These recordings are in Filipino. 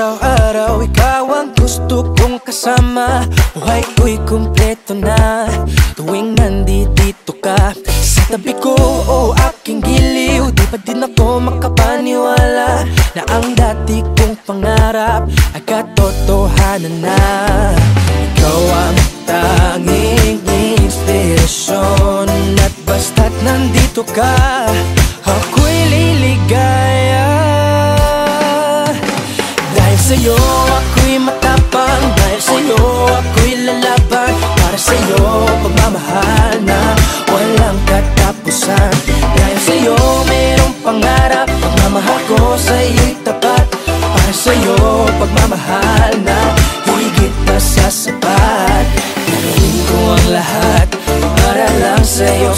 araw ikaw ang gusto kong kasama. Buhay ko'y kumpleto na. Tuwing nandito ka Sa tabi ko o aking giliw Di pa din ako makapaniwala Na ang dati kong pangarap Ay katotohanan na. Ikaw ang sa'yo ako'y matapang. Dahil sa'yo ako'y lalaban. Para sa'yo pagmamahal na walang katapusan. Dahil sa'yo mayroong pangarap. Pagmamahal ko sa'yo'y tapat. Para sa'yo pagmamahal na higit pa sa sapat. Gagawin ko ang lahat para lang sa'yo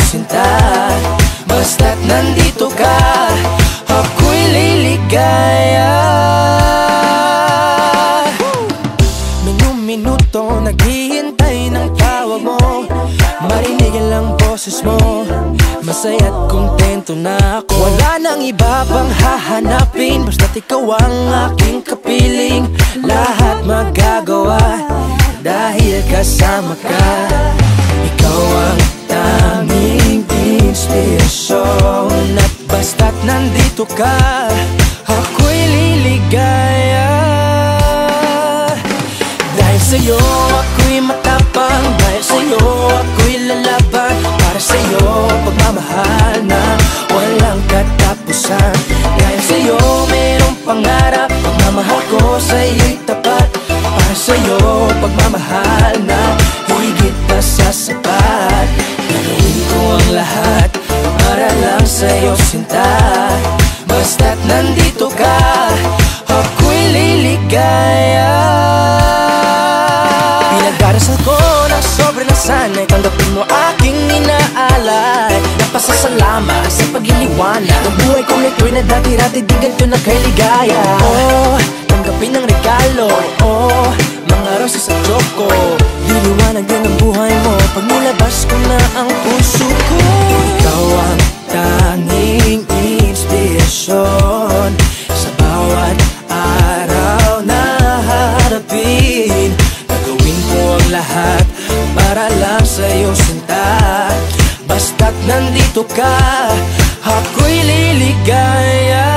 boses mo. Masaya't kontento na ako. Wala nang iba pang hahanapin Basta't ikaw ang aking kapiling. Lahat magagawa Dahil kasama ka. Ikaw ang tanging inspirasyon At basta't nandito ka Ako'y liligaya. Dahil sa'yo ako'y matapang nandito ka, ako'y liligaya. Pinagdarasal ko ng sobrang nasanay Tanggapin mo aking inaalay. Napasasalamat sa pag-iliwanag Ng buhay kong ito'y na dati-rati di ganito na kay ligaya. Oh, tanggapin ang regalo. Oh, nandito ka, ako'y liligaya.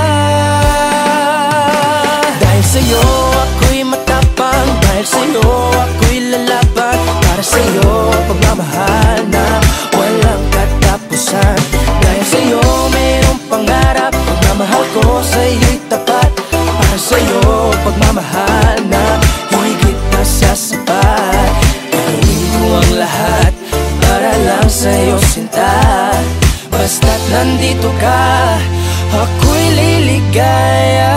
Dahil sa'yo ako'y matapang. Dahil sa'yo ako'y lalaban. Para sa'yo pagmamahal na walang katapusan. Dahil sa'yo mayroong pangarap. Pagmamahal ko sa'yo'y tapat. Para sa'yo nandito ka, ako'y liligaya